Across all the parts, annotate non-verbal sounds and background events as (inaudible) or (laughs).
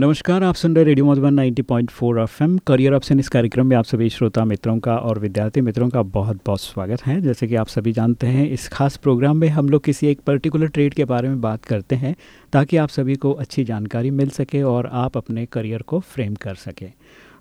नमस्कार, आप सुन रहे radio Madhuban 90.4 point career option इस कार्यक्रम में आप सभी श्रोता मित्रों का और विद्यार्थी मित्रों का बहुत बहुत स्वागत है। जैसे कि आप सभी जानते हैं, इस खास प्रोग्राम में हम लोग किसी एक पर्टिकुलर ट्रेड के बारे में बात करते हैं, ताकि आप सभी को अच्छी जानकारी मिल सके और आप अपने करियर को फ्रेम कर सकें।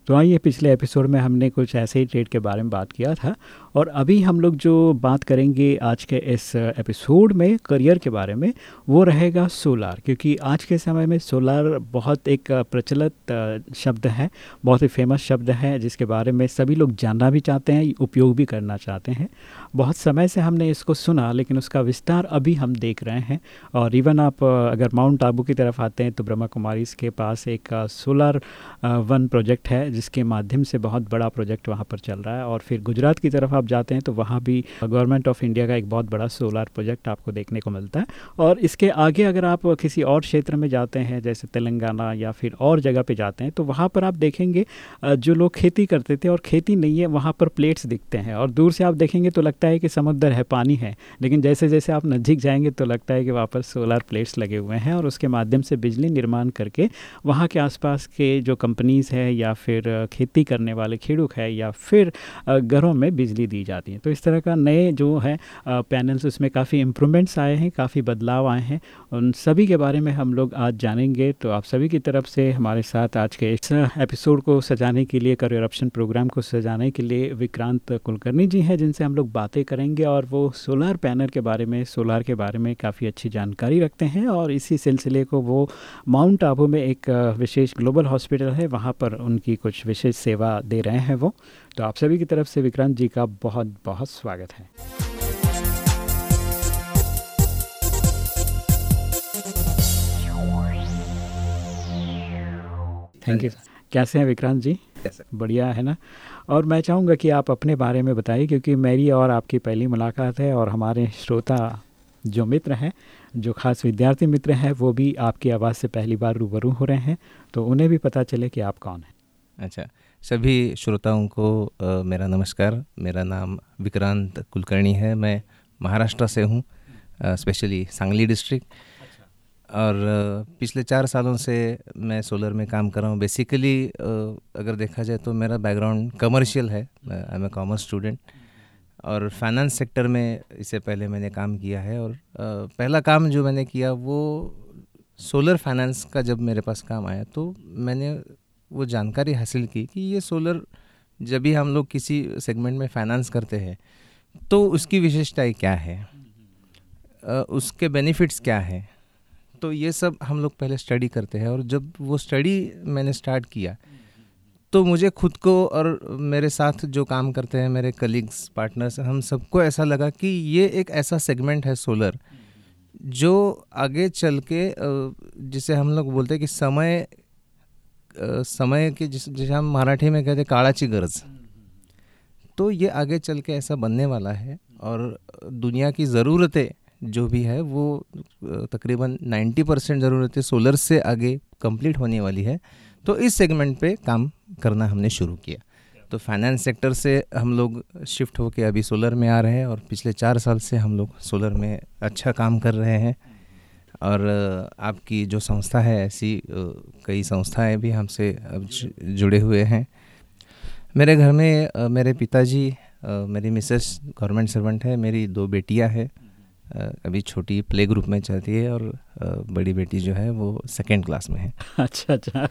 तो आइए, पिछले एपिसोड में हमने कुछ ऐसे ही ट्रेड के बारे में बात किया था और अभी हम लोग जो बात करेंगे आज के इस एपिसोड में, करियर के बारे में, वो रहेगा सोलार। क्योंकि आज के समय में सोलार बहुत एक प्रचलित शब्द है, बहुत ही फ़ेमस शब्द है, जिसके बारे में सभी लोग जानना भी चाहते हैं, उपयोग भी करना चाहते हैं। बहुत समय से हमने इसको सुना, लेकिन उसका विस्तार अभी हम देख रहे हैं। और इवन आप अगर माउंट आबू की तरफ़ आते हैं तो ब्रह्मा कुमारी के पास एक सोलर वन प्रोजेक्ट है, जिसके माध्यम से बहुत बड़ा प्रोजेक्ट वहाँ पर चल रहा है। और फिर गुजरात की तरफ़ आप जाते हैं तो वहाँ भी गवर्नमेंट ऑफ़ इंडिया का एक बहुत बड़ा सोलर प्रोजेक्ट आपको देखने को मिलता है। और इसके आगे अगर आप किसी और क्षेत्र में जाते हैं, जैसे तेलंगाना या फिर और जगह पे जाते हैं तो वहाँ पर आप देखेंगे जो लोग खेती करते थे और खेती नहीं है, वहाँ पर प्लेट्स दिखते हैं। और दूर से आप देखेंगे तो लगता है कि समुद्र है, पानी है, लेकिन जैसे जैसे आप नज़दीक जाएँगे तो लगता है कि वहाँ पर सोलर प्लेट्स लगे हुए हैं और उसके माध्यम से बिजली निर्माण करके वहाँ के आसपास के जो कंपनीज़ है या फिर खेती करने वाले खेडूक है या फिर घरों में बिजली दी जाती हैं। तो इस तरह का नए जो है पैनल्स उसमें काफ़ी इम्प्रूवमेंट्स आए हैं, काफ़ी बदलाव आए हैं। उन सभी के बारे में हम लोग आज जानेंगे। तो आप सभी की तरफ़ से हमारे साथ आज के इस एपिसोड को सजाने के लिए करियर ऑप्शन प्रोग्राम को सजाने के लिए विक्रांत कुलकर्णी जी हैं, जिनसे हम लोग बातें करेंगे और वो सोलार पैनल के बारे में सोलार के बारे में काफ़ी अच्छी जानकारी रखते हैं और इसी सिलसिले को वो माउंट आबू में एक विशेष ग्लोबल हॉस्पिटल है। वहाँ पर उनकी कुछ विशेष सेवा दे रहे हैं वो। तो आप सभी की तरफ़ से विक्रांत जी का बहुत बहुत स्वागत है। थैंक यू कैसे हैं विक्रांत जी? बढ़िया है ना? और मैं चाहूँगा कि आप अपने बारे में बताइए क्योंकि मेरी और आपकी पहली मुलाकात है और हमारे श्रोता जो मित्र हैं जो खास विद्यार्थी मित्र हैं वो भी आपकी आवाज़ से पहली बार रूबरू हो रहे हैं तो उन्हें भी पता चले कि आप कौन हैं। अच्छा सभी श्रोताओं को आ, मेरा नमस्कार। मेरा नाम विक्रांत कुलकर्णी है। मैं महाराष्ट्र से हूँ स्पेशली सांगली डिस्ट्रिक्ट और पिछले चार सालों से मैं सोलर में काम कर रहा हूँ। बेसिकली अगर देखा जाए तो मेरा बैकग्राउंड कमर्शियल है। I am a commerce student और फाइनेंस सेक्टर में इससे पहले मैंने काम किया है। और पहला काम जो मैंने किया वो सोलर फाइनेंस का जब मेरे पास काम आया तो मैंने वो जानकारी हासिल की कि ये सोलर जब भी हम लोग किसी सेगमेंट में फाइनेंस करते हैं तो उसकी विशेषताएँ क्या है? उसके बेनिफिट्स क्या है? तो ये सब हम लोग पहले स्टडी करते हैं और जब वो स्टडी मैंने स्टार्ट किया तो मुझे खुद को और मेरे साथ जो काम करते हैं, मेरे कलीग्स पार्टनर्स हम सबको ऐसा लगा कि ये एक ऐसा सेगमेंट है सोलर जो आगे चल के जिसे हम लोग बोलते हैं कि समय समय के जिस जिसे हम मराठी में कहते हैं काड़ाची गरज। तो ये आगे चल के ऐसा बनने वाला है और दुनिया की ज़रूरतें जो भी है वो तकरीबन 90 परसेंट ज़रूरतें सोलर से आगे कंप्लीट होने वाली है। तो इस सेगमेंट पे काम करना हमने शुरू किया। तो फाइनेंस सेक्टर से हम लोग शिफ्ट होके अभी सोलर में आ रहे हैं और पिछले चार साल से हम लोग सोलर में अच्छा काम कर रहे हैं। और आपकी जो संस्था है, ऐसी कई संस्थाएँ भी हमसे अब जुड़े हुए हैं। मेरे घर में मेरे पिताजी मेरी मिसेस गवर्नमेंट सर्वेंट है, मेरी दो बेटियाँ हैं। अभी छोटी प्ले ग्रुप में चलती है और बड़ी बेटी जो है वो सेकेंड क्लास में है। अच्छा अच्छा।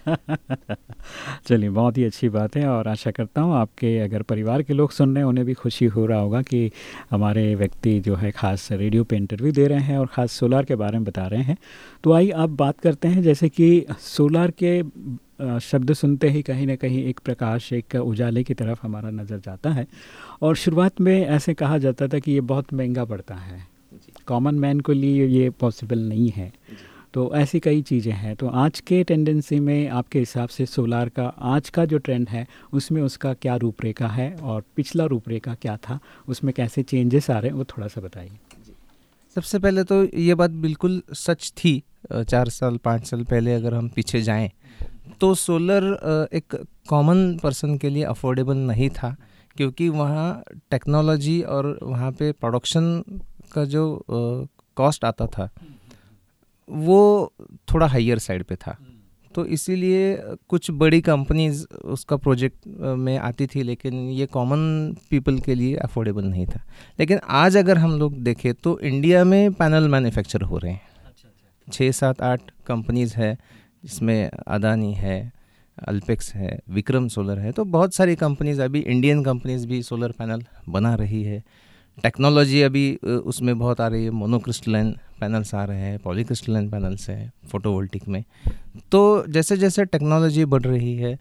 चलिए, बहुत ही अच्छी बात है और आशा करता हूँ आपके अगर परिवार के लोग सुन रहे हैं, उन्हें भी खुशी हो रहा होगा कि हमारे व्यक्ति जो है ख़ास रेडियो पे इंटरव्यू दे रहे हैं और ख़ास सोलार के बारे में बता रहे हैं। तो आइए, आप बात करते हैं, जैसे कि सोलार के शब्द सुनते ही कहीं ना कहीं एक प्रकाश, एक उजाले की तरफ़ हमारा नज़र जाता है। और शुरुआत में ऐसे कहा जाता था कि ये बहुत महँगा पड़ता है। कॉमन मैन को लिए ये पॉसिबल नहीं है। तो ऐसी कई चीज़ें हैं। तो आज के टेंडेंसी में आपके हिसाब से सोलार का आज का जो ट्रेंड है उसमें उसका क्या रूपरेखा है और पिछला रूपरेखा क्या था उसमें कैसे चेंजेस आ रहे हैं वो थोड़ा सा बताइए। सबसे पहले तो ये बात बिल्कुल सच थी चार साल पाँच साल पहले अगर हम पीछे जाएँ तो सोलर एक कॉमन पर्सन के लिए अफोर्डेबल नहीं था क्योंकि वहाँ टेक्नोलॉजी और वहाँ पे प्रोडक्शन का जो कॉस्ट आता था, वो थोड़ा हाइयर साइड पे था। तो इसीलिए कुछ बड़ी कंपनीज़ उसका प्रोजेक्ट में आती थी, लेकिन ये कॉमन पीपल के लिए अफोर्डेबल नहीं था। लेकिन आज अगर हम लोग देखें तो इंडिया में पैनल मैन्युफैक्चर हो रहे हैं। छः सात आठ कंपनीज़ है, जिसमें अदानी है अल्पेक्स है विक्रम सोलर है तो बहुत सारी कंपनीज़ अभी इंडियन कंपनीज़ भी सोलर पैनल बना रही है। टेक्नोलॉजी अभी उसमें बहुत आ रही है। मोनोक्रिस्टलाइन पैनल्स आ रहे हैं, पॉलीक्रिस्टलाइन पैनल्स हैं फोटोवोल्टिक में। तो जैसे जैसे टेक्नोलॉजी बढ़ रही है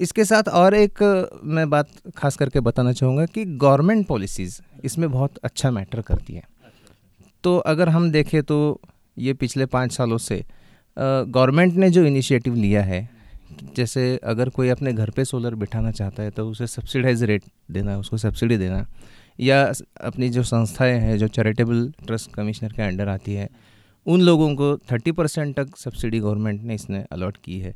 इसके साथ और एक मैं बात खास करके बताना चाहूँगा कि गवर्नमेंट पॉलिसीज़ इसमें बहुत अच्छा मैटर करती है। तो अगर हम देखें तो ये पिछले पाँच सालों से गवर्नमेंट ने जो इनिशिएटिव लिया है, जैसे अगर कोई अपने घर पे सोलर बिठाना चाहता है तो उसे सब्सिडाइज रेट देना उसको सब्सिडी देना या अपनी जो संस्थाएँ हैं, जो चैरिटेबल ट्रस्ट कमिश्नर के अंडर आती है, उन लोगों को थर्टी परसेंट तक सब्सिडी गवर्नमेंट ने इसने अलॉट की है।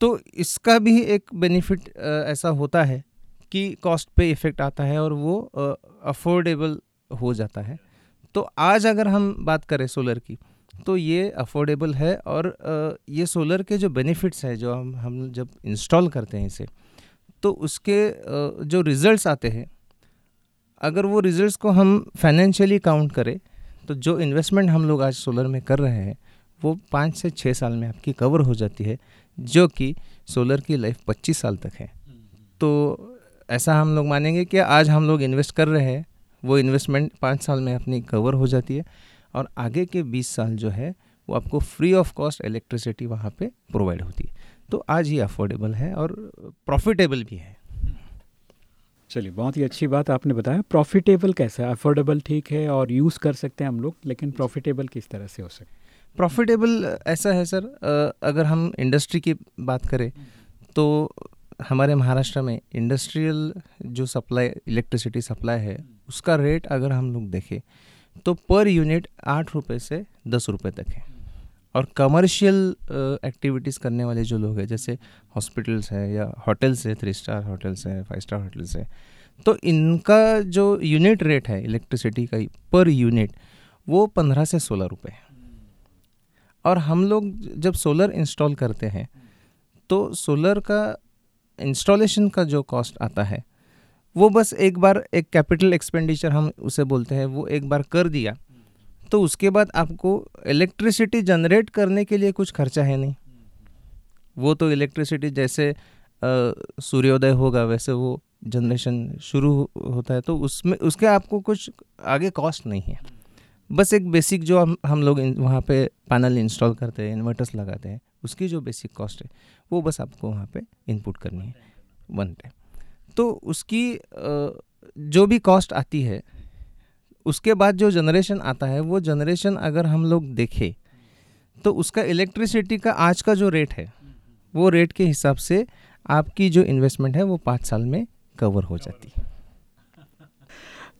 तो इसका भी एक बेनिफिट ऐसा होता है कि कॉस्ट पे इफ़ेक्ट आता है और वो अफोर्डेबल हो जाता है। तो आज अगर हम बात करें सोलर की तो ये अफोर्डेबल है और ये सोलर के जो बेनिफिट्स हैं, जो हम हम जब इंस्टॉल करते हैं इसे तो उसके जो रिज़ल्ट्स आते हैं अगर वो रिज़ल्ट्स को हम फाइनेंशियली काउंट करें तो जो इन्वेस्टमेंट हम लोग आज सोलर में कर रहे हैं, वो पाँच से छः साल में आपकी कवर हो जाती है, जो कि सोलर की लाइफ पच्चीस साल तक है। तो ऐसा हम लोग मानेंगे कि आज हम लोग इन्वेस्ट कर रहे हैं, वो इन्वेस्टमेंट पाँच साल में अपनी कवर हो जाती है और आगे के बीस साल जो है, वो आपको फ्री ऑफ़ कॉस्ट इलेक्ट्रिसिटी वहाँ पे प्रोवाइड होती है। तो आज ही अफोर्डेबल है और प्रॉफिटेबल भी है। चलिए बहुत ही अच्छी बात आपने बताया। प्रॉफिटेबल कैसा है? अफोर्डेबल ठीक है और यूज़ कर सकते हैं हम लोग लेकिन प्रॉफिटेबल किस तरह से हो सकता प्रॉफिटेबल ऐसा है सर अगर हम इंडस्ट्री की बात करें तो हमारे महाराष्ट्र में इंडस्ट्रियल जो सप्लाई इलेक्ट्रिसिटी सप्लाई है उसका रेट अगर हम लोग देखें तो पर यूनिट आठ रुपये से दस रुपये तक है। और कमर्शियल एक्टिविटीज़ करने वाले जो लोग हैं, जैसे हॉस्पिटल्स हैं या होटल्स है थ्री स्टार होटल्स हैं फाइव स्टार होटल्स है तो इनका जो यूनिट रेट है इलेक्ट्रिसिटी का पर यूनिट वो पंद्रह से सोलह रुपये है। और हम लोग जब सोलर इंस्टॉल करते हैं तो सोलर का इंस्टॉलेशन का जो कॉस्ट आता है, वो बस एक बार एक कैपिटल एक्सपेंडिचर हम उसे बोलते हैं, वो एक बार कर दिया तो उसके बाद आपको इलेक्ट्रिसिटी जनरेट करने के लिए कुछ खर्चा है नहीं। वो तो इलेक्ट्रिसिटी जैसे सूर्योदय होगा, वैसे वो जनरेशन शुरू होता है तो उसमें, उसके आपको कुछ आगे कॉस्ट नहीं है। बस एक बेसिक जो हम हम लोग वहाँ पे पैनल इंस्टॉल करते हैं इन्वर्टर्स लगाते हैं, उसकी जो बेसिक कॉस्ट है, वो बस आपको वहाँ पे इनपुट करनी है वन टाइम तो उसकी जो भी कॉस्ट आती है उसके बाद जो जनरेशन आता है, वो जनरेशन अगर हम लोग देखें तो उसका इलेक्ट्रिसिटी का आज का जो रेट है, वो रेट के हिसाब से आपकी जो इन्वेस्टमेंट है, वो पाँच साल में कवर हो जाती है।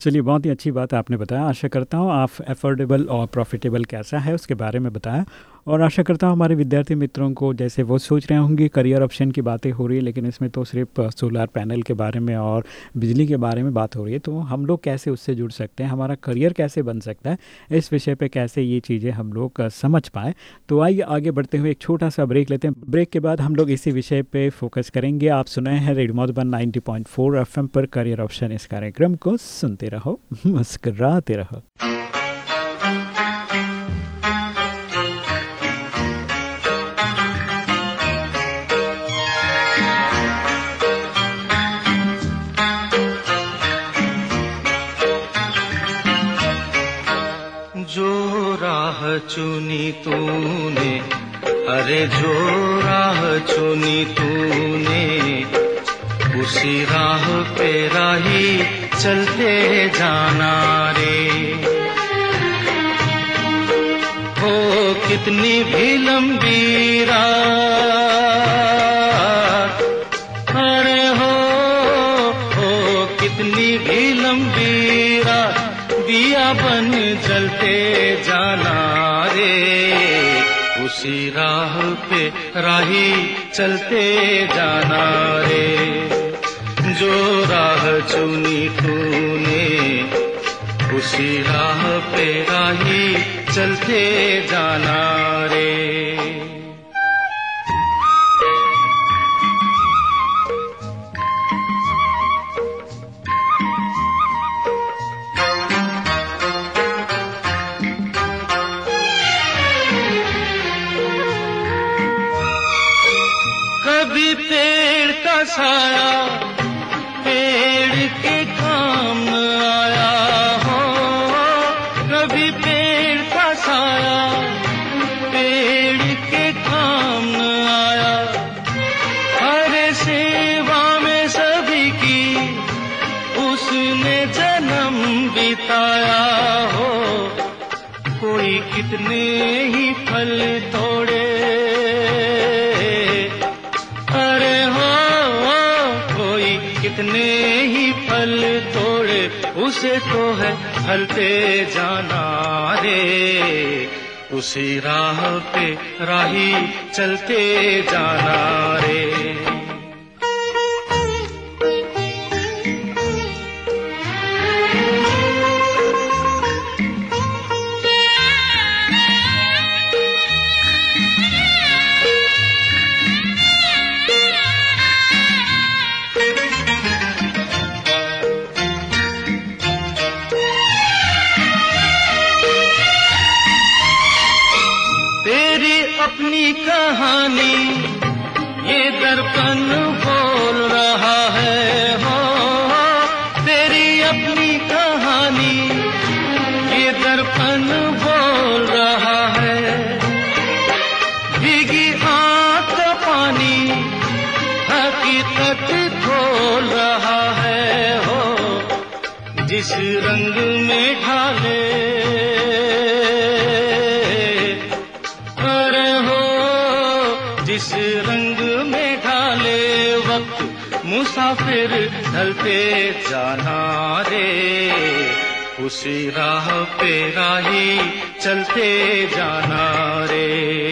चलिए, बहुत ही अच्छी बात आपने बताया। आशा करता हूँ आप एफोर्डेबल और प्रॉफिटेबल कैसा है, उसके बारे में बताया और आशा करता हूँ हमारे विद्यार्थी मित्रों को जैसे वो सोच रहे होंगे करियर ऑप्शन की बातें हो रही है, लेकिन इसमें तो सिर्फ़ सोलार पैनल के बारे में और बिजली के बारे में बात हो रही है। तो हम लोग कैसे उससे जुड़ सकते हैं? हमारा करियर कैसे बन सकता है? इस विषय पर कैसे ये चीज़ें हम लोग समझ पाए? तो आइए आगे बढ़ते हुए एक छोटा सा ब्रेक लेते हैं। ब्रेक के बाद हम लोग इसी विषय पर फोकस करेंगे। आप सुनाए हैं रेडियो मधुबन नाइनटी पॉइंट पर करियर ऑप्शन इस कार्यक्रम को। सुनते रहो, मुस्कराते रहो। चुनी तूने, अरे जो राह चुनी तूने, उसी राह पे राही चलते जाना रे। हो कितनी भी लंबी रात राही चलते जाना रे। जो राह चुनी तूने उसी राह पे राही चलते जाना। पेड़ फलते जाना रे। उसी राह पे राही चलते जाना रे। उसी राह पे राही चलते जाना रे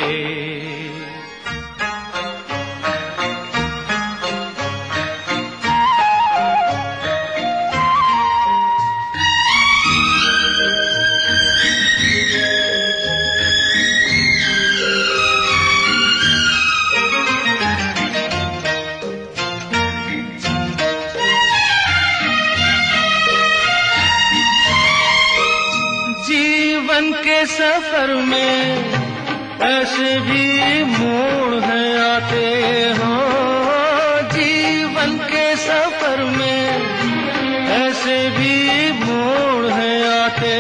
सफ़र में ऐसे भी मोड़ है आते हो। जीवन के सफ़र में ऐसे भी मोड़ है आते।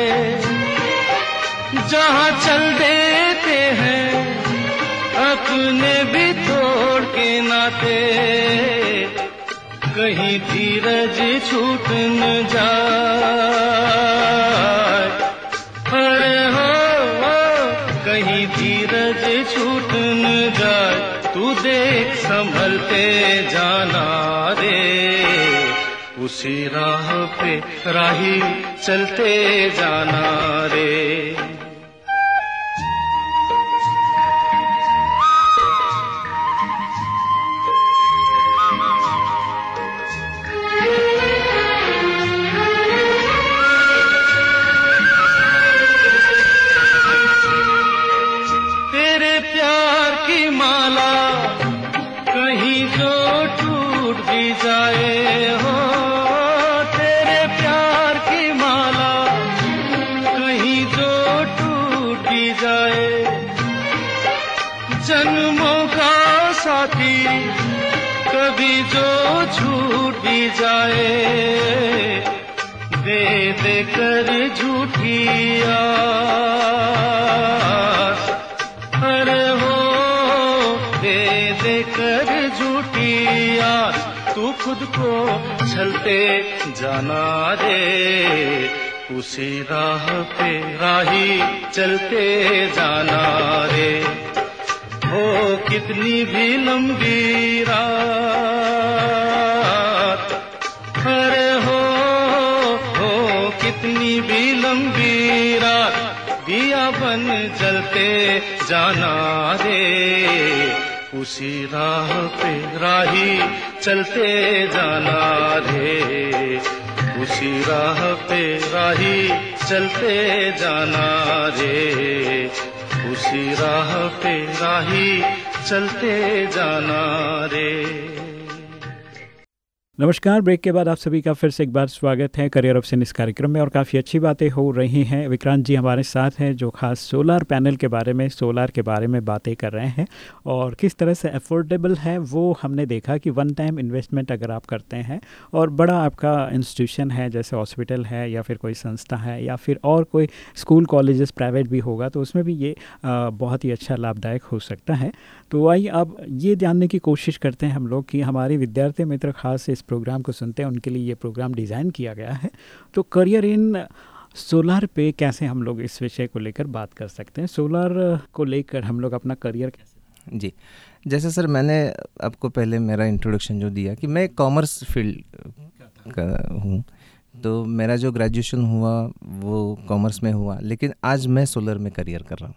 जहाँ चल देते हैं, अपने भी तोड़ के नाते। कहीं धीरज छूट न जाए उसी राह पे राही चलते जाना रे। कभी जो छूट भी जाए। दे दे कर झूठी आस। अरे हो, दे दे कर झूठी तू खुद को चलते जाना रे। उसी राह पे राही चलते जाना रे। हो, कितनी भी लंबी रात कितनी भी लंबी रात दिया बन जलते जाना रे। उसी राह पे राही चलते जाना रे। उसी राह पे राही चलते जाना रे। उसी राह पे राही चलते जाना रे। नमस्कार, ब्रेक के बाद आप सभी का फिर से एक बार स्वागत है करियर ऑप्शन इस कार्यक्रम में और काफ़ी अच्छी बातें हो रही हैं। विक्रांत जी हमारे साथ हैं जो खास सोलर पैनल के बारे में, सोलर के बारे में बातें कर रहे हैं और किस तरह से अफोर्डेबल है वो हमने देखा कि वन टाइम इन्वेस्टमेंट अगर आप करते हैं और बड़ा आपका इंस्टीट्यूशन है, जैसे हॉस्पिटल है या फिर कोई संस्था है या फिर और कोई स्कूल कॉलेज प्राइवेट भी होगा तो उसमें भी ये बहुत ही अच्छा लाभदायक हो सकता है। तो आइए अब ये जानने की कोशिश करते हैं हम लोग कि हमारे विद्यार्थी मित्र खास इस प्रोग्राम को सुनते हैं, उनके लिए ये प्रोग्राम डिज़ाइन किया गया है। तो करियर इन सोलर पे कैसे हम लोग इस विषय को लेकर बात कर सकते हैं? सोलर को लेकर हम लोग अपना करियर कैसे जी। जैसे सर, मैंने आपको पहले मेरा इंट्रोडक्शन जो दिया कि मैं कॉमर्स फ़ील्ड का हूँ। तो मेरा जो ग्रेजुएशन हुआ, वो कॉमर्स में हुआ, लेकिन आज मैं सोलर में करियर कर रहा हूँ।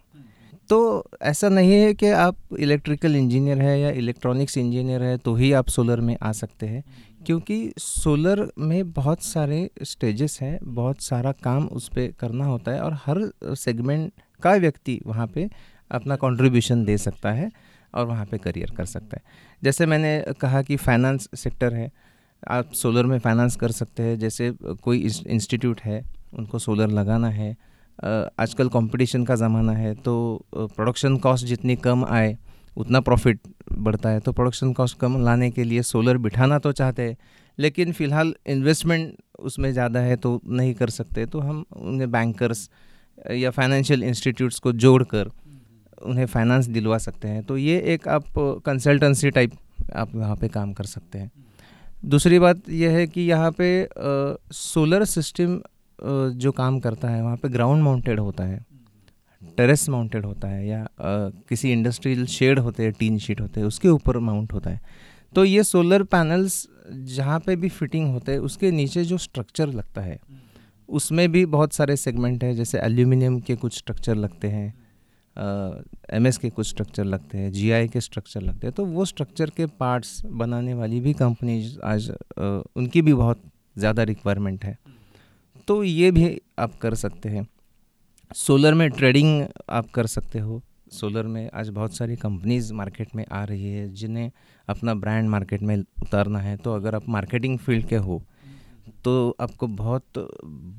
तो ऐसा नहीं है कि आप इलेक्ट्रिकल इंजीनियर है या इलेक्ट्रॉनिक्स इंजीनियर है तो ही आप सोलर में आ सकते हैं। क्योंकि सोलर में बहुत सारे स्टेजेस हैं, बहुत सारा काम उस पर करना होता है और हर सेगमेंट का व्यक्ति वहाँ पे अपना कंट्रीब्यूशन दे सकता है और वहाँ पे करियर कर सकता है। जैसे मैंने कहा कि फाइनेंस सेक्टर है, आप सोलर में फाइनेंस कर सकते हैं, जैसे कोई इंस्टीट्यूट है, उनको सोलर लगाना है आजकल कंपटीशन का ज़माना है तो प्रोडक्शन कॉस्ट जितनी कम आए उतना प्रॉफिट बढ़ता है तो प्रोडक्शन कॉस्ट कम लाने के लिए सोलर बिठाना तो चाहते हैं, लेकिन फ़िलहाल इन्वेस्टमेंट उसमें ज़्यादा है तो नहीं कर सकते तो हम उन्हें बैंकर्स या फाइनेंशियल इंस्टीट्यूट्स को जोड़कर उन्हें फाइनेंस दिलवा सकते हैं। तो ये एक आप कंसल्टेंसी टाइप आप वहाँ पे काम कर सकते हैं। दूसरी बात यह है कि यहाँ पे सोलर सिस्टम जो काम करता है, वहाँ पे ग्राउंड माउंटेड होता है। टेरेस माउंटेड होता है या आ, किसी इंडस्ट्रियल शेड होते हैं टीन शीट होते हैं उसके ऊपर माउंट होता है। तो ये सोलर पैनल्स जहाँ पे भी फिटिंग होते हैं उसके नीचे जो स्ट्रक्चर लगता है उसमें भी बहुत सारे सेगमेंट हैं जैसे एल्यूमिनियम के कुछ स्ट्रक्चर लगते हैं एम एस के कुछ स्ट्रक्चर लगते हैं जी के स्ट्रक्चर लगते हैं तो वो स्ट्रक्चर के पार्ट्स बनाने वाली भी कंपनीज़ आज आ, उनकी भी बहुत ज़्यादा रिक्वायरमेंट है। तो ये भी आप कर सकते हैं। सोलर में ट्रेडिंग आप कर सकते हो। सोलर में आज बहुत सारी कंपनीज़ मार्केट में आ रही है जिन्हें अपना ब्रांड मार्केट में उतारना है। तो अगर आप मार्केटिंग फ़ील्ड के हो तो आपको बहुत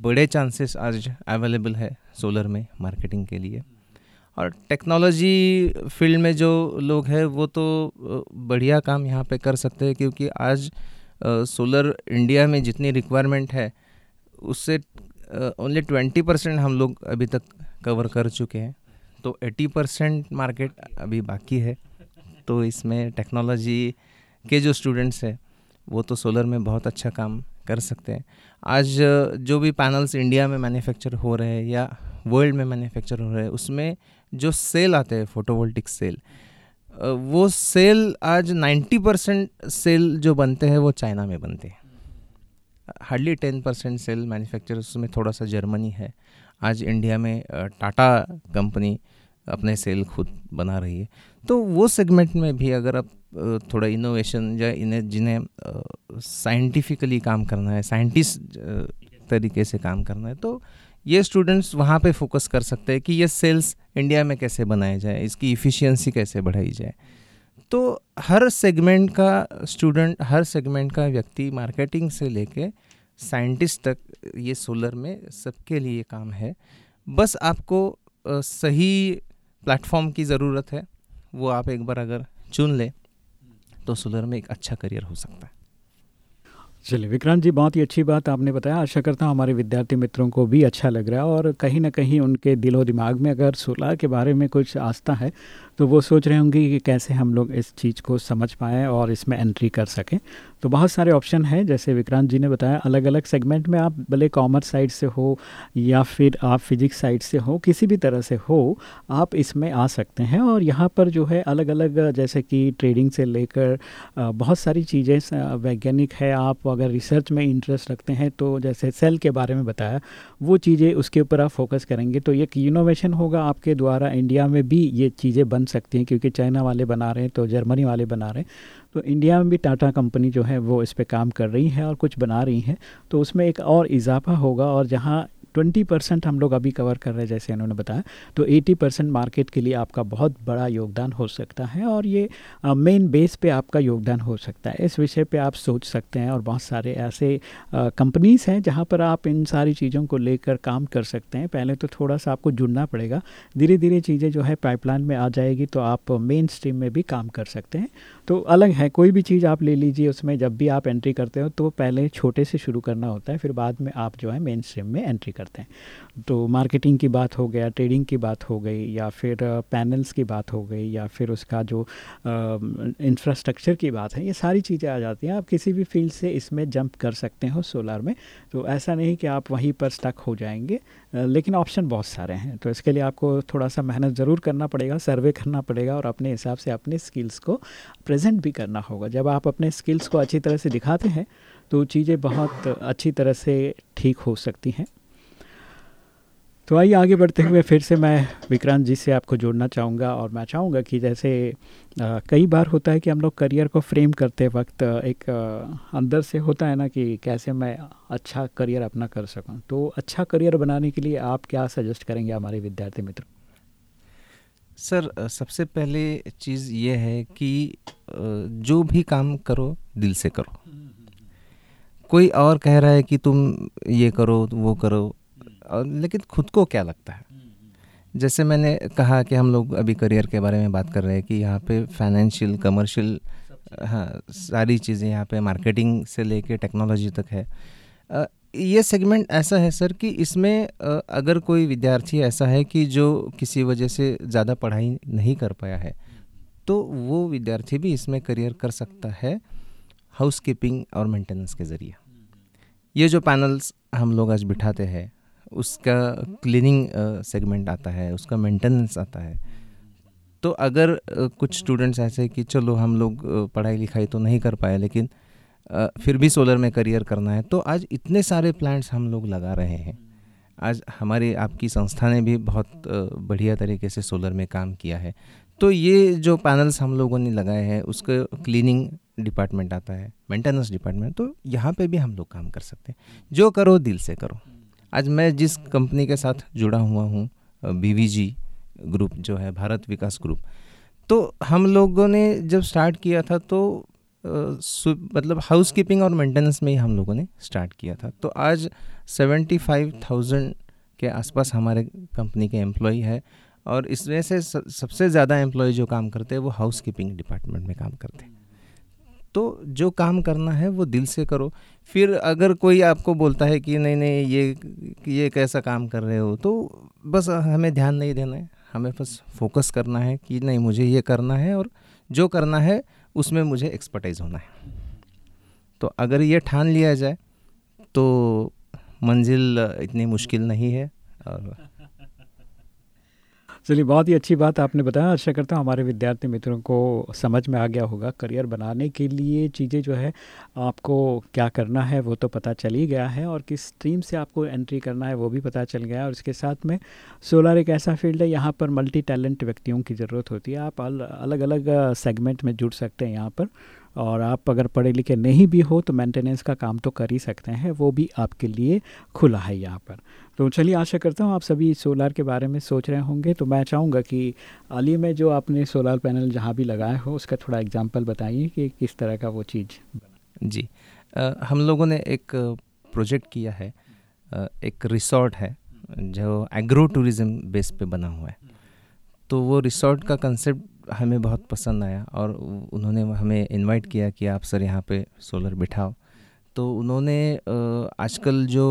बड़े चांसेस आज अवेलेबल है सोलर में मार्केटिंग के लिए। और टेक्नोलॉजी फ़ील्ड में जो लोग हैं, वो तो बढ़िया काम यहाँ पे कर सकते हैं क्योंकि आज सोलर इंडिया में जितनी रिक्वायरमेंट है, उससे ओनली ट्वेंटी परसेंट हम लोग अभी तक कवर कर चुके हैं। तो एटी परसेंट मार्केट अभी बाकी है। तो इसमें टेक्नोलॉजी के जो स्टूडेंट्स हैं, वो तो सोलर में बहुत अच्छा काम कर सकते हैं। आज जो भी पैनल्स इंडिया में मैन्युफैक्चर हो रहे हैं या वर्ल्ड में मैन्युफैक्चर हो रहे हैं, उसमें जो सेल आते हैं फोटोवोल्टिक सेल वो सेल आज 90 परसेंट सेल जो बनते हैं, वो चाइना में बनते हैं। Hardly ten percent cell manufacture उसमें थोड़ा सा जर्मनी है। आज इंडिया में टाटा कंपनी अपने सेल खुद बना रही है। तो वो सेगमेंट में भी अगर आप थोड़ा इनोवेशन या इन्हें, जिन्हें साइंटिफिकली काम करना है साइंटिस्ट तरीके से काम करना है तो ये स्टूडेंट्स वहाँ पे फोकस कर सकते हैं कि ये सेल्स इंडिया में कैसे बनाए जाए, इसकी इफ़िशियंसी कैसे बढ़ाई जाए। तो हर सेगमेंट का स्टूडेंट हर सेगमेंट का व्यक्ति मार्केटिंग से लेके साइंटिस्ट तक ये सोलर में सबके लिए काम है। बस आपको सही प्लेटफॉर्म की ज़रूरत है, वो आप एक बार अगर चुन लें तो सोलर में एक अच्छा करियर हो सकता है। चलिए, विक्रांत जी, बहुत ही अच्छी बात आपने बताया। आशा करता हूँ हमारे विद्यार्थी मित्रों को भी अच्छा लग रहा है और कहीं ना कहीं उनके दिलो दिमाग में अगर सोलर के बारे में कुछ आस्था है तो वो सोच रहे होंगे कि कैसे हम लोग इस चीज़ को समझ पाएँ और इसमें एंट्री कर सकें। तो बहुत सारे ऑप्शन हैं, जैसे विक्रांत जी ने बताया अलग अलग सेगमेंट में आप भले कॉमर्स साइड से हो या फिर आप फिजिक्स साइड से हो, किसी भी तरह से हो, आप इसमें आ सकते हैं। और यहाँ पर जो है अलग अलग जैसे कि ट्रेडिंग से लेकर बहुत सारी चीज़ें वैज्ञानिक है। आप अगर रिसर्च में इंटरेस्ट रखते हैं तो जैसे सेल के बारे में बताया, वो चीज़ें उसके ऊपर आप फोकस करेंगे। तो एक इनोवेशन होगा आपके द्वारा इंडिया में भी ये चीज़ें बन सकती हैं, क्योंकि चाइना वाले बना रहे हैं तो जर्मनी वाले बना रहे हैं। तो इंडिया में भी टाटा कंपनी जो है, वो इस पर काम कर रही है और कुछ बना रही हैं। तो उसमें एक और इजाफा होगा और जहाँ ट्वेंटी परसेंट हम लोग अभी कवर कर रहे हैं, जैसे इन्होंने बताया। तो एटी परसेंट मार्केट के लिए आपका बहुत बड़ा योगदान हो सकता है और ये मेन बेस पे आपका योगदान हो सकता है। इस विषय पे आप सोच सकते हैं और बहुत सारे ऐसे कंपनीज़ हैं जहाँ पर आप इन सारी चीज़ों को लेकर काम कर सकते हैं। पहले तो थोड़ा सा आपको जुड़ना पड़ेगा। धीरे धीरे चीज़ें जो है पाइपलाइन में आ जाएगी तो आप मेन स्ट्रीम में भी काम कर सकते हैं। तो अलग है, कोई भी चीज़ आप ले लीजिए, उसमें जब भी आप एंट्री करते हो तो पहले छोटे से शुरू करना होता है, फिर बाद में आप जो है मेन स्ट्रीम में एंट्री करते हैं। तो मार्केटिंग की बात हो गया ट्रेडिंग की बात हो गई, या फिर पैनल्स की बात हो गई, या फिर उसका जो इंफ्रास्ट्रक्चर की बात है, ये सारी चीज़ें आ जाती हैं। आप किसी भी फ़ील्ड से इसमें जंप कर सकते हो सोलर में। तो ऐसा नहीं कि आप वहीं पर स्टक हो जाएँगे लेकिन ऑप्शन बहुत सारे हैं। तो इसके लिए आपको थोड़ा सा मेहनत ज़रूर करना पड़ेगा सर्वे करना पड़ेगा, और अपने हिसाब से अपने स्किल्स को प्रेजेंट भी करना होगा। जब आप अपने स्किल्स को अच्छी तरह से दिखाते हैं तो चीज़ें बहुत अच्छी तरह से ठीक हो सकती हैं। तो आइए आगे बढ़ते हुए फिर से मैं विक्रांत जी से आपको जोड़ना चाहूँगा और मैं चाहूँगा कि जैसे आ, कई बार होता है कि हम लोग करियर को फ्रेम करते वक्त एक आ, अंदर से होता है ना कि कैसे मैं अच्छा करियर अपना कर सकूँ। तो अच्छा करियर बनाने के लिए आप क्या सजेस्ट करेंगे हमारे विद्यार्थी मित्र? सर सबसे पहले चीज़ ये है कि जो भी काम करो दिल से करो। कोई और कह रहा है कि तुम ये करो वो करो और लेकिन खुद को क्या लगता है? जैसे मैंने कहा कि हम लोग अभी करियर के बारे में बात कर रहे हैं कि यहाँ पे फाइनेंशियल कमर्शियल हाँ सारी चीज़ें यहाँ पे मार्केटिंग से लेके टेक्नोलॉजी तक है। ये सेगमेंट ऐसा है सर कि इसमें अगर कोई विद्यार्थी ऐसा है कि जो किसी वजह से ज़्यादा पढ़ाई नहीं कर पाया है तो वो विद्यार्थी भी इसमें करियर कर सकता है हाउस कीपिंग और मेंटेनेंस के ज़रिए। ये जो पैनल्स हम लोग आज बिठाते हैं उसका क्लीनिंग सेगमेंट आता है, उसका मेंटेनेंस आता है। तो अगर कुछ स्टूडेंट्स ऐसे कि चलो हम लोग पढ़ाई लिखाई तो नहीं कर पाए लेकिन फिर भी सोलर में करियर करना है तो आज इतने सारे प्लांट्स हम लोग लगा रहे हैं। आज हमारी, आपकी संस्था ने भी बहुत बढ़िया तरीके से सोलर में काम किया है। तो ये जो पैनल्स हम लोगों ने लगाए हैं, उसका क्लीनिंग डिपार्टमेंट आता है, मेंटेनेंस डिपार्टमेंट तो यहाँ पे भी हम लोग काम कर सकते हैं। जो करो दिल से करो। आज मैं जिस कंपनी के साथ जुड़ा हुआ हूँ बी ग्रुप जो है, भारत विकास ग्रुप तो हम लोगों ने जब स्टार्ट किया था तो मतलब हाउस कीपिंग और मेंटेनेंस में ही हम लोगों ने स्टार्ट किया था। तो आज सेवेंटी फाइव थाउज़ेंड के आसपास हमारे कंपनी के एम्प्लॉय है और इसमें से सबसे ज़्यादा एम्प्लॉय जो काम करते हैं वो हाउस कीपिंग डिपार्टमेंट में काम करते हैं। तो जो काम करना है वो दिल से करो। फिर अगर कोई आपको बोलता है कि नहीं नहीं, ये ये कैसा काम कर रहे हो तो बस हमें ध्यान नहीं देना है। हमें बस फोकस करना है कि नहीं, मुझे ये करना है और जो करना है उसमें मुझे एक्सपर्टाइज होना है। तो अगर ये ठान लिया जाए तो मंजिल इतनी मुश्किल नहीं है और चलिए, बहुत ही अच्छी बात आपने बताया। आशा करता हूँ हमारे विद्यार्थी मित्रों को समझ में आ गया होगा करियर बनाने के लिए चीज़ें जो है, आपको क्या करना है वो तो पता चल ही गया है और किस स्ट्रीम से आपको एंट्री करना है वो भी पता चल गया और इसके साथ में सोलर एक ऐसा फ़ील्ड है, यहाँ पर मल्टी टैलेंट व्यक्तियों की ज़रूरत होती है। आप अल अलग अलग सेगमेंट में जुड़ सकते हैं यहाँ पर। और आप अगर पढ़े लिखे नहीं भी हो तो मेंटेनेंस का काम तो कर ही सकते हैं वो भी आपके लिए खुला है यहाँ पर। तो चलिए आशा करता हूँ आप सभी सोलार के बारे में सोच रहे होंगे तो मैं चाहूँगा कि ही में जो आपने सोलार पैनल जहाँ भी लगाया हो उसका थोड़ा एग्ज़ाम्पल बताइए कि किस तरह का वो चीज़ जी आ, हम लोगों ने एक प्रोजेक्ट किया है एक रिसोर्ट है जो एग्रो टूरिज़म बेस पे बना हुआ है। तो वो रिसोर्ट का कंसेप्ट हमें बहुत पसंद आया और उन्होंने हमें इनवाइट किया कि आप सर यहाँ पे सोलर बिठाओ। तो उन्होंने आजकल जो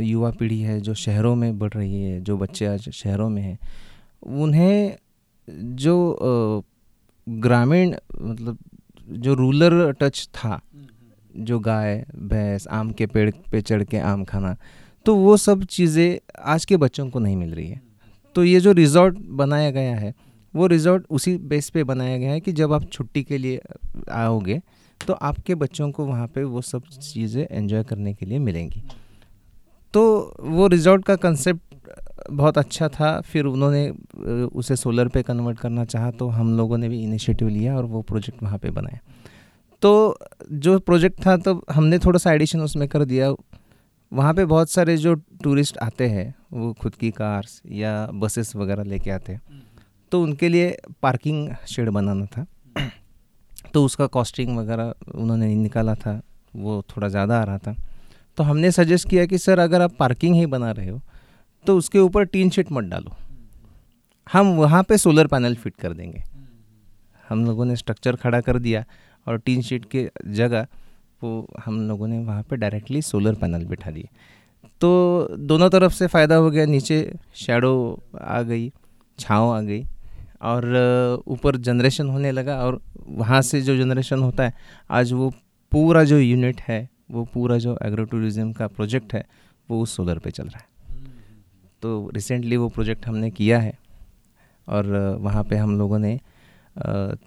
युवा पीढ़ी है जो शहरों में बढ़ रही है जो बच्चे आज शहरों में हैं उन्हें जो ग्रामीण मतलब जो रूलर टच था जो गाय भैंस आम के पेड़ पे चढ़ के आम खाना तो वो सब चीज़ें आज के बच्चों को नहीं मिल रही है। तो ये जो रिज़ॉर्ट बनाया गया है वो रिज़ॉर्ट उसी बेस पे बनाया गया है कि जब आप छुट्टी के लिए आओगे तो आपके बच्चों को वहाँ पे वो सब चीज़ें एंजॉय करने के लिए मिलेंगी। तो वो रिज़ॉर्ट का कंसेप्ट बहुत अच्छा था। फिर उन्होंने उसे सोलर पे कन्वर्ट करना चाहा तो हम लोगों ने भी इनिशिएटिव लिया और वो प्रोजेक्ट वहाँ पे बनाया। तो जो प्रोजेक्ट था तो हमने थोड़ा सा एडिशन उसमें कर दिया। वहाँ पे बहुत सारे जो टूरिस्ट आते हैं, वो खुद की कार्स या बसेस वगैरह लेके आते हैं। तो उनके लिए पार्किंग शेड बनाना था। तो उसका कॉस्टिंग वगैरह उन्होंने निकाला था, वो थोड़ा ज़्यादा आ रहा था। तो हमने सजेस्ट किया कि, सर, अगर आप पार्किंग ही बना रहे हो तो उसके ऊपर टीन शीट मत डालो। हम वहाँ पे सोलर पैनल फिट कर देंगे। हम लोगों ने स्ट्रक्चर खड़ा कर दिया और टीन शीट के जगह वो हम लोगों ने वहाँ पे डायरेक्टली सोलर पैनल बिठा दिए। तो दोनों तरफ़ से फ़ायदा हो गया, नीचे शेडो आ गई, छाँव आ गई। और ऊपर जनरेशन होने लगा और वहाँ से जो जनरेशन होता है, आज वो पूरा जो यूनिट है, वो पूरा जो एग्रो टूरिज़्म का प्रोजेक्ट है, वो उस सोलर पे चल रहा है। तो रिसेंटली वो प्रोजेक्ट हमने किया है और वहाँ पे हम लोगों ने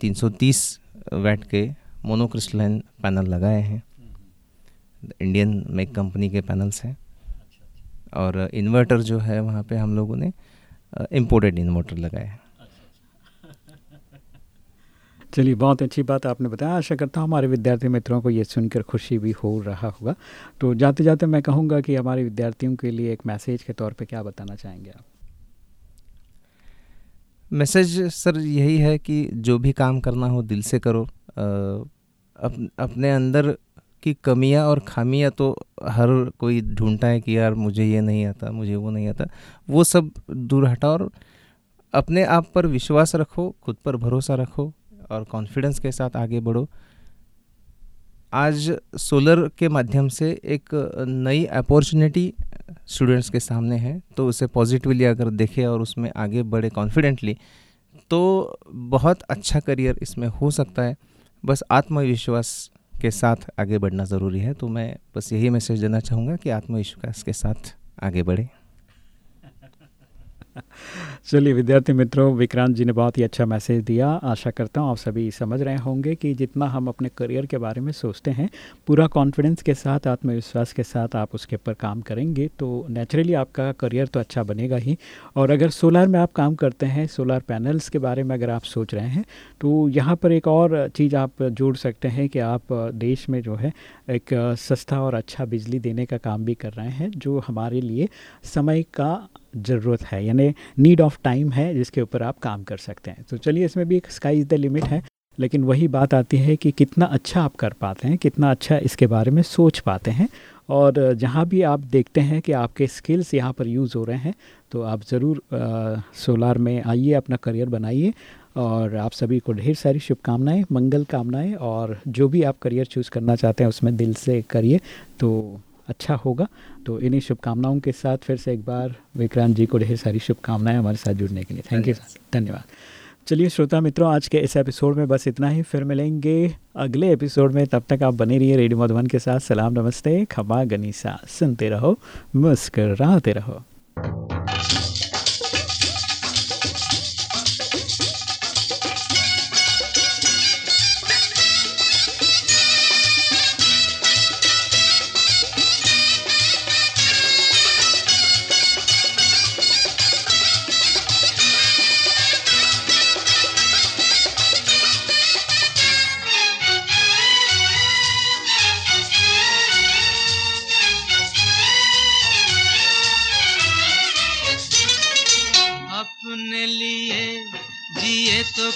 330 वैट के मोनोक्रिस्टलाइन पैनल लगाए हैं। इंडियन मेक कंपनी के पैनल्स हैं। और इन्वर्टर जो है वहाँ पे हम लोगों ने इम्पोर्टेड इन्वर्टर लगाए हैं। चलिए बहुत अच्छी बात आपने बताया। आशा करता हूँ हमारे विद्यार्थी मित्रों को ये सुनकर खुशी भी हो रहा होगा। तो जाते जाते मैं कहूँगा कि हमारे विद्यार्थियों के लिए एक मैसेज के तौर पे क्या बताना चाहेंगे आप? मैसेज सर यही है कि जो भी काम करना हो दिल से करो। अप, अपने अंदर की कमियाँ और खामियाँ तो हर कोई ढूंढता है कि यार मुझे ये नहीं आता मुझे वो नहीं आता। वो सब दूर हटाओ और अपने आप पर विश्वास रखो खुद पर भरोसा रखो। और कॉन्फिडेंस के साथ आगे बढ़ो। आज सोलर के माध्यम से एक नई अपॉर्चुनिटी स्टूडेंट्स के सामने है तो उसे पॉजिटिवली अगर देखें और उसमें आगे बढ़े कॉन्फिडेंटली तो बहुत अच्छा करियर इसमें हो सकता है। बस आत्मविश्वास के साथ आगे बढ़ना ज़रूरी है तो मैं बस यही मैसेज देना चाहूँगा कि आत्मविश्वास के साथ आगे बढ़े। (laughs) चलिए, विद्यार्थी मित्रों, विक्रांत जी ने बहुत ही अच्छा मैसेज दिया। आशा करता हूँ आप सभी समझ रहे होंगे कि जितना हम अपने करियर के बारे में सोचते हैं, पूरा कॉन्फिडेंस के साथ, आत्मविश्वास के साथ आप उसके ऊपर काम करेंगे तो नेचुरली आपका करियर तो अच्छा बनेगा ही। और अगर सोलार में आप काम करते हैं सोलार पैनल्स के बारे में अगर आप सोच रहे हैं तो यहाँ पर एक और चीज़ आप जोड़ सकते हैं कि आप देश में जो है, एक सस्ता और अच्छा बिजली देने का काम भी कर रहे हैं, जो हमारे लिए समय का ज़रूरत है, यानी नीड ऑफ़ टाइम है, जिसके ऊपर आप काम कर सकते हैं। तो चलिए इसमें भी एक स्काई इज़ द लिमिट है, लेकिन वही बात आती है कि कितना अच्छा आप कर पाते हैं, कितना अच्छा इसके बारे में सोच पाते हैं। और जहाँ भी आप देखते हैं कि आपके स्किल्स यहाँ पर यूज़ हो रहे हैं तो आप ज़रूर सोलार में आइए, अपना करियर बनाइए, और आप सभी को ढेर सारी शुभकामनाएँ, मंगल कामनाएँ, और जो भी आप करियर चूज़ करना चाहते हैं, उसमें दिल से करिए। तो अच्छा होगा। तो इन्हीं शुभकामनाओं के साथ फिर से एक बार विक्रांत जी को ढेर सारी शुभकामनाएँ हमारे साथ जुड़ने के लिए। थैंक यू धन्यवाद। चलिए श्रोता मित्रों आज के इस एपिसोड में बस इतना ही। फिर मिलेंगे अगले एपिसोड में। तब तक आप बने रहिए रेडियो मधुबन के साथ। सलाम नमस्ते। खबा गनीसा। सुनते रहो मुस्कराते रहो।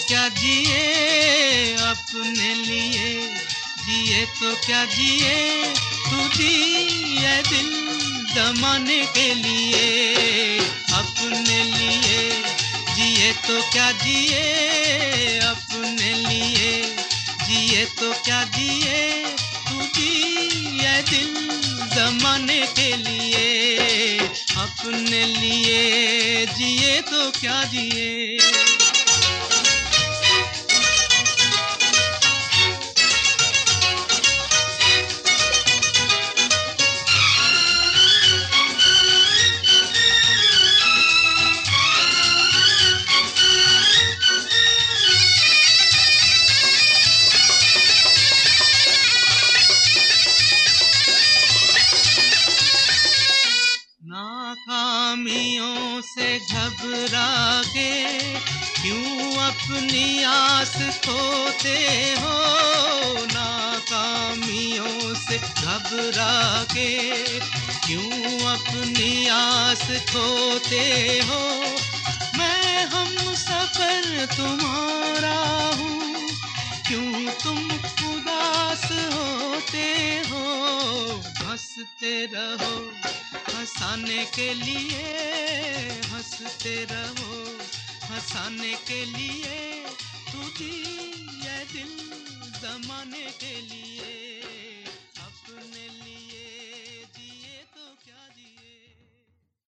क्या जिए अपने लिए? जिए तो क्या जिए? तू दिए दिल जमाने के लिए। अपने लिए जिए तो क्या जिए? अपने लिए जिए तो क्या जिए? तू दिए दिल जमाने के लिए। अपने लिए जिए तो क्या जिए? के क्यों अपनी आस खोते हो? मैं हम सफ़र तुम्हारा हूँ, क्यों तुम उदास होते हो? हँसते रहो, हंसाने के लिए, हँसते रहो, हंसाने के लिए तू भी ये दिल जमाने के लिए, अपने लिए।